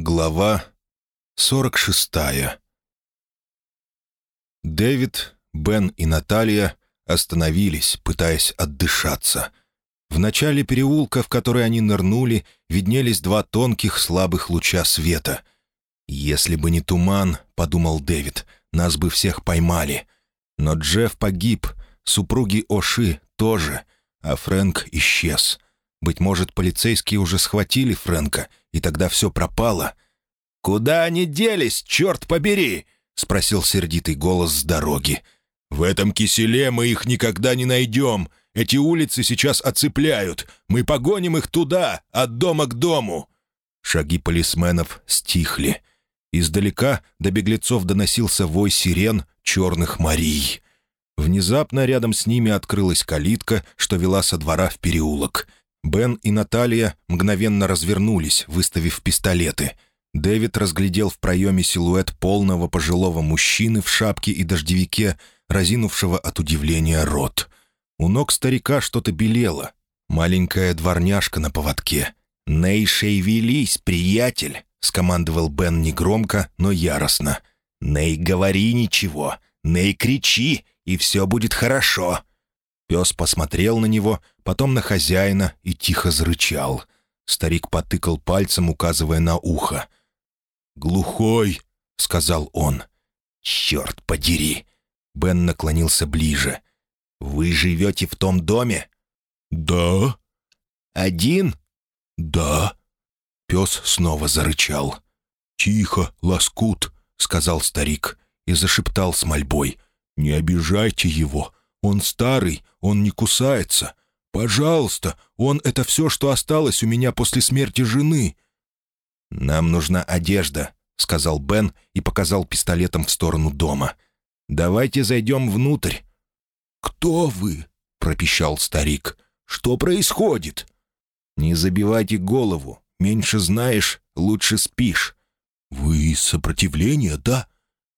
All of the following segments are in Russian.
Глава 46 Дэвид, Бен и Наталья остановились, пытаясь отдышаться. В начале переулка, в который они нырнули, виднелись два тонких слабых луча света. «Если бы не туман», — подумал Дэвид, — «нас бы всех поймали». Но Джефф погиб, супруги Оши тоже, а Фрэнк исчез. Быть может, полицейские уже схватили Фрэнка, и тогда все пропало. «Куда они делись, черт побери?» — спросил сердитый голос с дороги. «В этом киселе мы их никогда не найдем. Эти улицы сейчас оцепляют. Мы погоним их туда, от дома к дому». Шаги полисменов стихли. Издалека до беглецов доносился вой сирен черных морей. Внезапно рядом с ними открылась калитка, что вела со двора в переулок. Бен и Наталья мгновенно развернулись, выставив пистолеты. Дэвид разглядел в проеме силуэт полного пожилого мужчины в шапке и дождевике, разинувшего от удивления рот. У ног старика что-то белело. Маленькая дворняжка на поводке. «Ней шейвелись, приятель!» — скомандовал Бен негромко, но яростно. «Ней, говори ничего! Ней, кричи, и все будет хорошо!» Пес посмотрел на него, потом на хозяина и тихо зарычал. Старик потыкал пальцем, указывая на ухо. «Глухой!» — сказал он. «Черт подери!» Бен наклонился ближе. «Вы живете в том доме?» «Да». «Один?» «Да». Пес снова зарычал. «Тихо, лоскут», — сказал старик и зашептал с мольбой. «Не обижайте его. Он старый, он не кусается. Пожалуйста, он — это все, что осталось у меня после смерти жены». «Нам нужна одежда», — сказал Бен и показал пистолетом в сторону дома. «Давайте зайдем внутрь». «Кто вы?» — пропищал старик. «Что происходит?» «Не забивайте голову. Меньше знаешь, лучше спишь». «Вы из сопротивления, да?»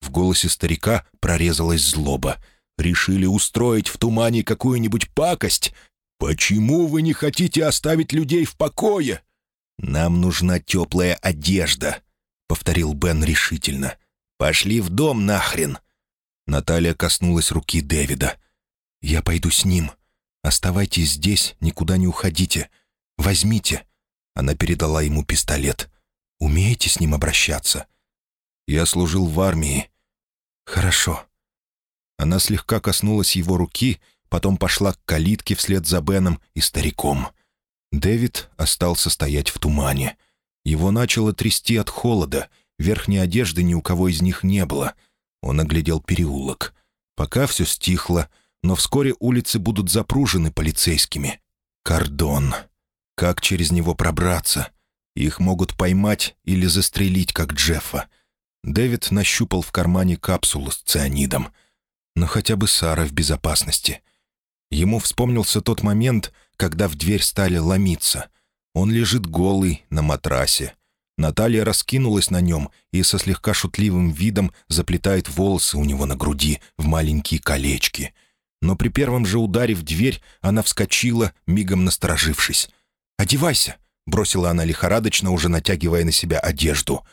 В голосе старика прорезалась злоба. «Решили устроить в тумане какую-нибудь пакость? Почему вы не хотите оставить людей в покое?» «Нам нужна теплая одежда», — повторил Бен решительно. «Пошли в дом нахрен!» Наталья коснулась руки Дэвида. «Я пойду с ним. Оставайтесь здесь, никуда не уходите. Возьмите». Она передала ему пистолет. «Умеете с ним обращаться?» «Я служил в армии». «Хорошо». Она слегка коснулась его руки, потом пошла к калитке вслед за Беном и стариком. Дэвид остался стоять в тумане. Его начало трясти от холода, верхней одежды ни у кого из них не было. Он оглядел переулок. Пока все стихло, но вскоре улицы будут запружены полицейскими. Кордон. Как через него пробраться? Их могут поймать или застрелить, как Джеффа. Дэвид нащупал в кармане капсулу с цианидом. Но хотя бы Сара в безопасности. Ему вспомнился тот момент, когда в дверь стали ломиться. Он лежит голый на матрасе. Наталья раскинулась на нем и со слегка шутливым видом заплетает волосы у него на груди в маленькие колечки. Но при первом же ударе в дверь она вскочила, мигом насторожившись. «Одевайся!» — бросила она лихорадочно, уже натягивая на себя одежду.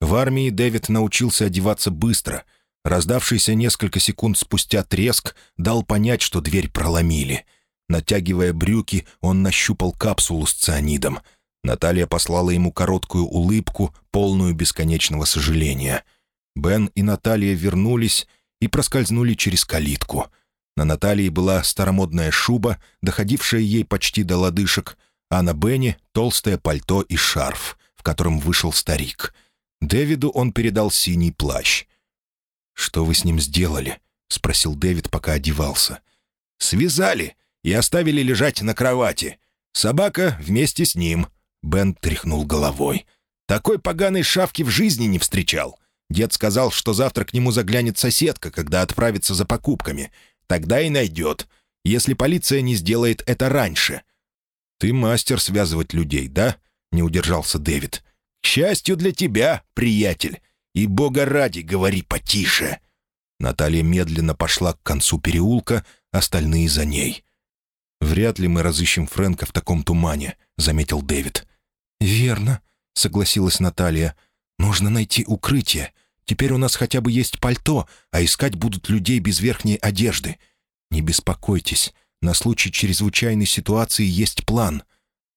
В армии Дэвид научился одеваться быстро. Раздавшийся несколько секунд спустя треск дал понять, что дверь проломили — Натягивая брюки, он нащупал капсулу с цианидом. Наталья послала ему короткую улыбку, полную бесконечного сожаления. Бен и Наталья вернулись и проскользнули через калитку. На Наталье была старомодная шуба, доходившая ей почти до лодыжек, а на Бене — толстое пальто и шарф, в котором вышел старик. Дэвиду он передал синий плащ. «Что вы с ним сделали?» — спросил Дэвид, пока одевался. «Связали и оставили лежать на кровати. Собака вместе с ним. Бен тряхнул головой. Такой поганой шавки в жизни не встречал. Дед сказал, что завтра к нему заглянет соседка, когда отправится за покупками. Тогда и найдет, если полиция не сделает это раньше. «Ты мастер связывать людей, да?» — не удержался Дэвид. «К счастью для тебя, приятель. И бога ради, говори потише». Наталья медленно пошла к концу переулка, остальные за ней. «Вряд ли мы разыщем Фрэнка в таком тумане», — заметил Дэвид. «Верно», — согласилась Наталья. Нужно найти укрытие. Теперь у нас хотя бы есть пальто, а искать будут людей без верхней одежды. Не беспокойтесь, на случай чрезвычайной ситуации есть план».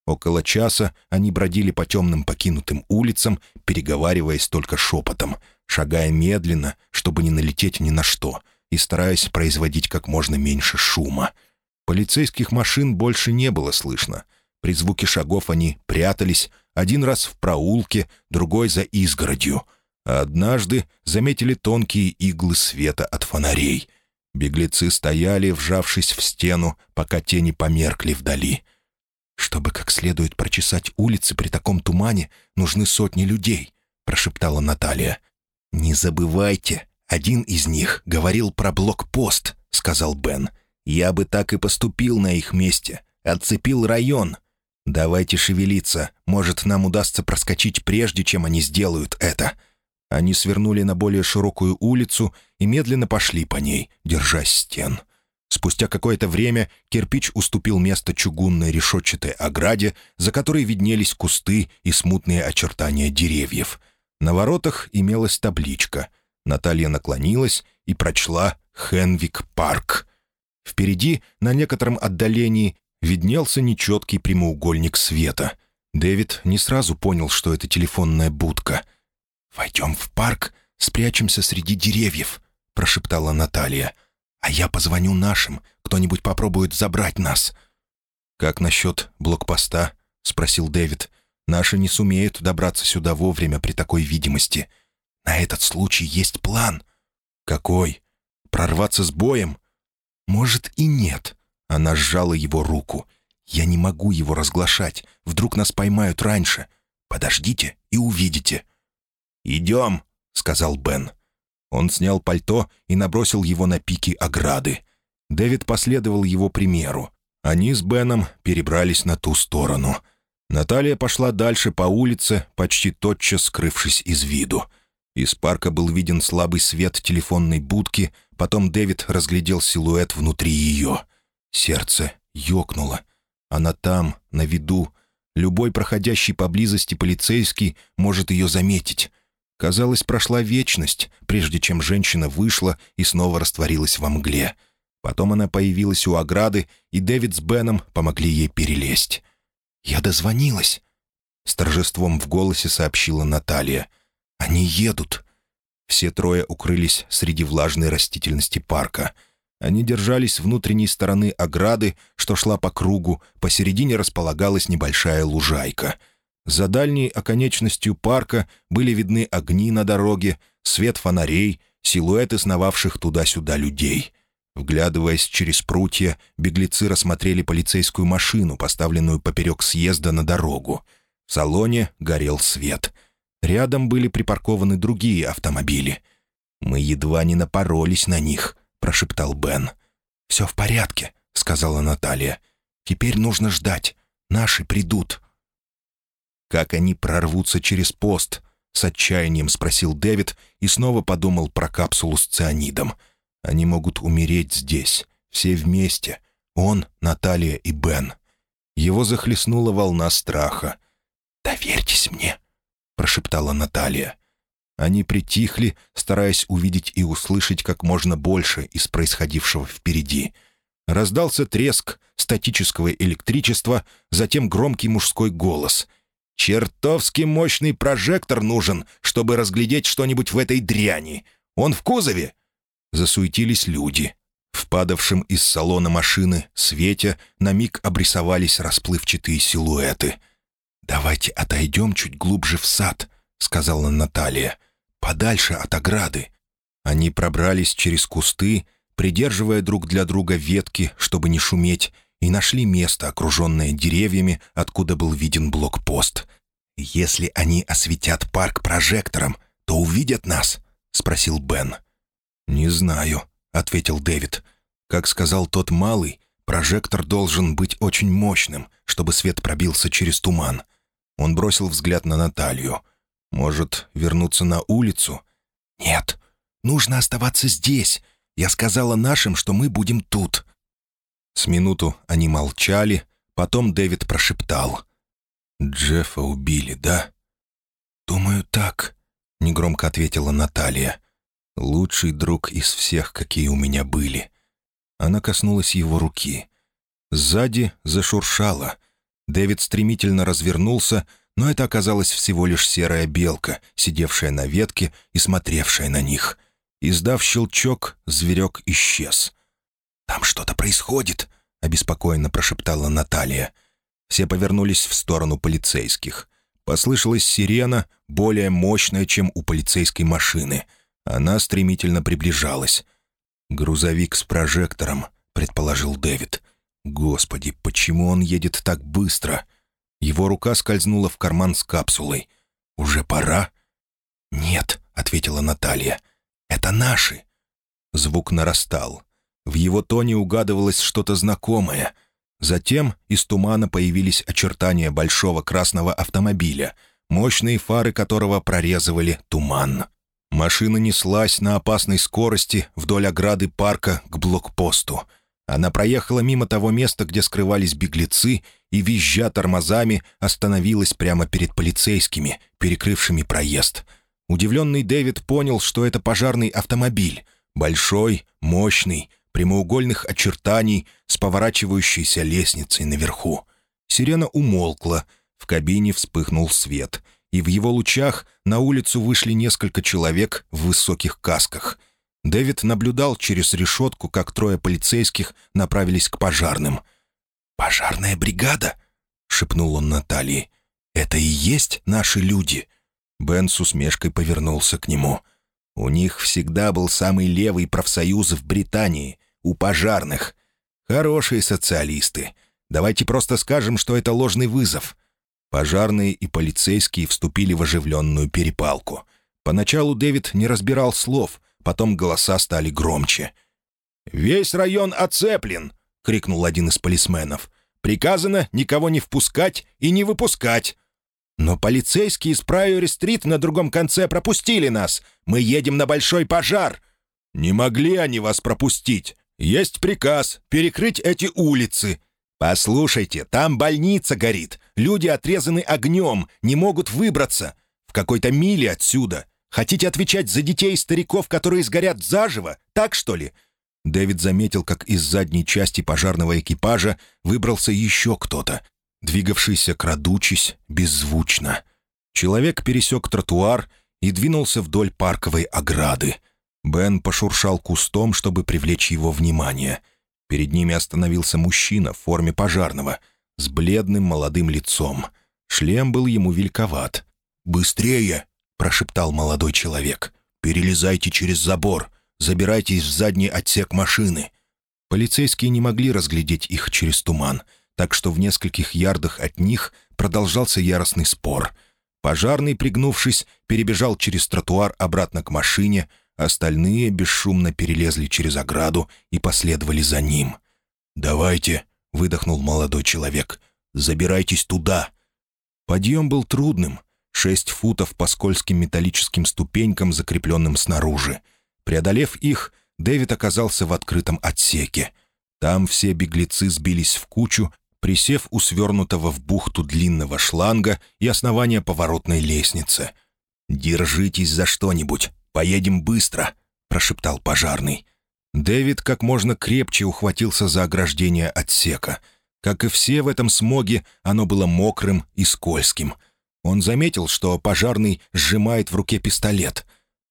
Около часа они бродили по темным покинутым улицам, переговариваясь только шепотом, шагая медленно, чтобы не налететь ни на что, и стараясь производить как можно меньше шума. Полицейских машин больше не было слышно. При звуке шагов они прятались, один раз в проулке, другой за изгородью. А однажды заметили тонкие иглы света от фонарей. Беглецы стояли, вжавшись в стену, пока тени померкли вдали. «Чтобы как следует прочесать улицы при таком тумане, нужны сотни людей», — прошептала Наталья. «Не забывайте, один из них говорил про блокпост», — сказал Бен. «Я бы так и поступил на их месте. Отцепил район. Давайте шевелиться. Может, нам удастся проскочить прежде, чем они сделают это». Они свернули на более широкую улицу и медленно пошли по ней, держась стен. Спустя какое-то время кирпич уступил место чугунной решетчатой ограде, за которой виднелись кусты и смутные очертания деревьев. На воротах имелась табличка. Наталья наклонилась и прочла «Хенвик парк». Впереди, на некотором отдалении, виднелся нечеткий прямоугольник света. Дэвид не сразу понял, что это телефонная будка. «Войдем в парк, спрячемся среди деревьев», — прошептала Наталья. «А я позвоню нашим, кто-нибудь попробует забрать нас». «Как насчет блокпоста?» — спросил Дэвид. «Наши не сумеют добраться сюда вовремя при такой видимости. На этот случай есть план». «Какой? Прорваться с боем?» «Может и нет». Она сжала его руку. «Я не могу его разглашать. Вдруг нас поймают раньше. Подождите и увидите». «Идем», — сказал Бен. Он снял пальто и набросил его на пики ограды. Дэвид последовал его примеру. Они с Беном перебрались на ту сторону. Наталья пошла дальше по улице, почти тотчас скрывшись из виду. Из парка был виден слабый свет телефонной будки, потом Дэвид разглядел силуэт внутри ее. Сердце ёкнуло. Она там, на виду. Любой проходящий поблизости полицейский может ее заметить. Казалось, прошла вечность, прежде чем женщина вышла и снова растворилась во мгле. Потом она появилась у ограды, и Дэвид с Беном помогли ей перелезть. «Я дозвонилась», — с торжеством в голосе сообщила Наталья. «Они едут». Все трое укрылись среди влажной растительности парка. Они держались внутренней стороны ограды, что шла по кругу, посередине располагалась небольшая лужайка — за дальней оконечностью парка были видны огни на дороге, свет фонарей, силуэты сновавших туда-сюда людей. Вглядываясь через прутья, беглецы рассмотрели полицейскую машину, поставленную поперек съезда на дорогу. В салоне горел свет. Рядом были припаркованы другие автомобили. «Мы едва не напоролись на них», — прошептал Бен. «Все в порядке», — сказала Наталья. «Теперь нужно ждать. Наши придут». Как они прорвутся через пост? С отчаянием спросил Дэвид и снова подумал про капсулу с цианидом. Они могут умереть здесь, все вместе. Он, Наталья и Бен. Его захлестнула волна страха. «Доверьтесь мне», — прошептала Наталья. Они притихли, стараясь увидеть и услышать как можно больше из происходившего впереди. Раздался треск статического электричества, затем громкий мужской голос — Чертовски мощный прожектор нужен, чтобы разглядеть что-нибудь в этой дряни. Он в кузове?» Засуетились люди. В падавшем из салона машины свете на миг обрисовались расплывчатые силуэты. «Давайте отойдем чуть глубже в сад», — сказала Наталья. «Подальше от ограды». Они пробрались через кусты, придерживая друг для друга ветки, чтобы не шуметь, и нашли место, окруженное деревьями, откуда был виден блокпост. «Если они осветят парк прожектором, то увидят нас?» — спросил Бен. «Не знаю», — ответил Дэвид. «Как сказал тот малый, прожектор должен быть очень мощным, чтобы свет пробился через туман». Он бросил взгляд на Наталью. «Может, вернуться на улицу?» «Нет, нужно оставаться здесь. Я сказала нашим, что мы будем тут». С минуту они молчали, потом Дэвид прошептал. «Джеффа убили, да?» «Думаю, так. — негромко ответила Наталья. «Лучший друг из всех, какие у меня были». Она коснулась его руки. Сзади зашуршало. Дэвид стремительно развернулся, но это оказалась всего лишь серая белка, сидевшая на ветке и смотревшая на них. Издав щелчок, зверек исчез. «Там что-то происходит», — обеспокоенно прошептала Наталья. Все повернулись в сторону полицейских. Послышалась сирена, более мощная, чем у полицейской машины. Она стремительно приближалась. «Грузовик с прожектором», — предположил Дэвид. «Господи, почему он едет так быстро?» Его рука скользнула в карман с капсулой. «Уже пора?» «Нет», — ответила Наталья. «Это наши». Звук нарастал. В его тоне угадывалось что-то знакомое — Затем из тумана появились очертания большого красного автомобиля, мощные фары которого прорезывали туман. Машина неслась на опасной скорости вдоль ограды парка к блокпосту. Она проехала мимо того места, где скрывались беглецы, и, визжа тормозами, остановилась прямо перед полицейскими, перекрывшими проезд. Удивленный Дэвид понял, что это пожарный автомобиль. Большой, мощный, прямоугольных очертаний с поворачивающейся лестницей наверху. Сирена умолкла, в кабине вспыхнул свет, и в его лучах на улицу вышли несколько человек в высоких касках. Дэвид наблюдал через решетку, как трое полицейских направились к пожарным. «Пожарная бригада?» — шепнул он Наталье. «Это и есть наши люди?» Бен с усмешкой повернулся к нему. «У них всегда был самый левый профсоюз в Британии у пожарных. Хорошие социалисты. Давайте просто скажем, что это ложный вызов. Пожарные и полицейские вступили в оживленную перепалку. Поначалу Дэвид не разбирал слов, потом голоса стали громче. «Весь район оцеплен!» — крикнул один из полисменов. «Приказано никого не впускать и не выпускать!» «Но полицейские с Прайори-стрит на другом конце пропустили нас. Мы едем на большой пожар!» «Не могли они вас пропустить. «Есть приказ перекрыть эти улицы». «Послушайте, там больница горит. Люди отрезаны огнем, не могут выбраться. В какой-то миле отсюда. Хотите отвечать за детей и стариков, которые сгорят заживо? Так, что ли?» Дэвид заметил, как из задней части пожарного экипажа выбрался еще кто-то, двигавшийся, крадучись, беззвучно. Человек пересек тротуар и двинулся вдоль парковой ограды. Бен пошуршал кустом, чтобы привлечь его внимание. Перед ними остановился мужчина в форме пожарного, с бледным молодым лицом. Шлем был ему великоват. «Быстрее!» — прошептал молодой человек. «Перелезайте через забор. Забирайтесь в задний отсек машины». Полицейские не могли разглядеть их через туман, так что в нескольких ярдах от них продолжался яростный спор. Пожарный, пригнувшись, перебежал через тротуар обратно к машине, Остальные бесшумно перелезли через ограду и последовали за ним. «Давайте», — выдохнул молодой человек, — «забирайтесь туда». Подъем был трудным. Шесть футов по скользким металлическим ступенькам, закрепленным снаружи. Преодолев их, Дэвид оказался в открытом отсеке. Там все беглецы сбились в кучу, присев у свернутого в бухту длинного шланга и основания поворотной лестницы. «Держитесь за что-нибудь», «Поедем быстро», — прошептал пожарный. Дэвид как можно крепче ухватился за ограждение отсека. Как и все в этом смоге, оно было мокрым и скользким. Он заметил, что пожарный сжимает в руке пистолет.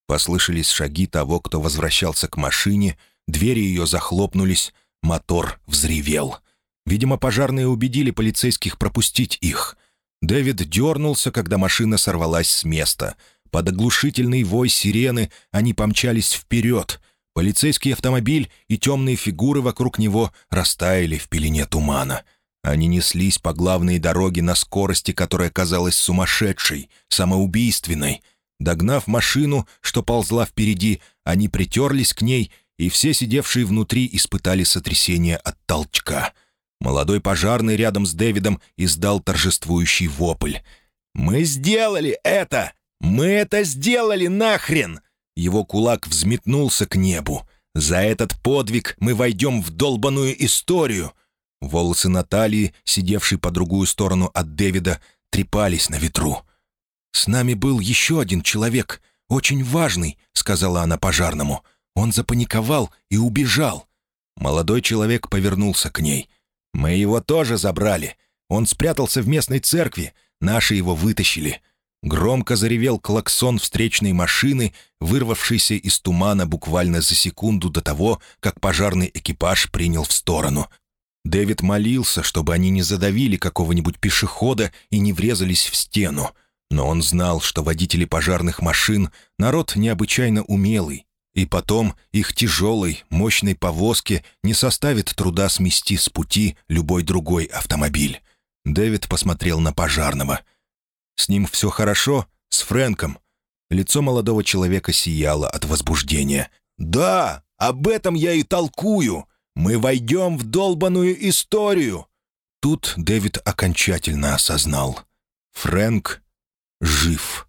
Послышались шаги того, кто возвращался к машине, двери ее захлопнулись, мотор взревел. Видимо, пожарные убедили полицейских пропустить их. Дэвид дернулся, когда машина сорвалась с места — под оглушительный вой сирены они помчались вперед. Полицейский автомобиль и темные фигуры вокруг него растаяли в пелене тумана. Они неслись по главной дороге на скорости, которая казалась сумасшедшей, самоубийственной. Догнав машину, что ползла впереди, они притерлись к ней, и все сидевшие внутри испытали сотрясение от толчка. Молодой пожарный рядом с Дэвидом издал торжествующий вопль. «Мы сделали это! «Мы это сделали нахрен!» Его кулак взметнулся к небу. «За этот подвиг мы войдем в долбаную историю!» Волосы Натальи, сидевшей по другую сторону от Дэвида, трепались на ветру. «С нами был еще один человек. очень важный», — сказала она пожарному. «Он запаниковал и убежал». Молодой человек повернулся к ней. «Мы его тоже забрали. Он спрятался в местной церкви. Наши его вытащили». Громко заревел клаксон встречной машины, вырвавшийся из тумана буквально за секунду до того, как пожарный экипаж принял в сторону. Дэвид молился, чтобы они не задавили какого-нибудь пешехода и не врезались в стену. Но он знал, что водители пожарных машин — народ необычайно умелый, и потом их тяжелой, мощной повозке не составит труда смести с пути любой другой автомобиль. Дэвид посмотрел на пожарного. «С ним все хорошо? С Фрэнком?» Лицо молодого человека сияло от возбуждения. «Да, об этом я и толкую. Мы войдем в долбаную историю!» Тут Дэвид окончательно осознал. Фрэнк жив.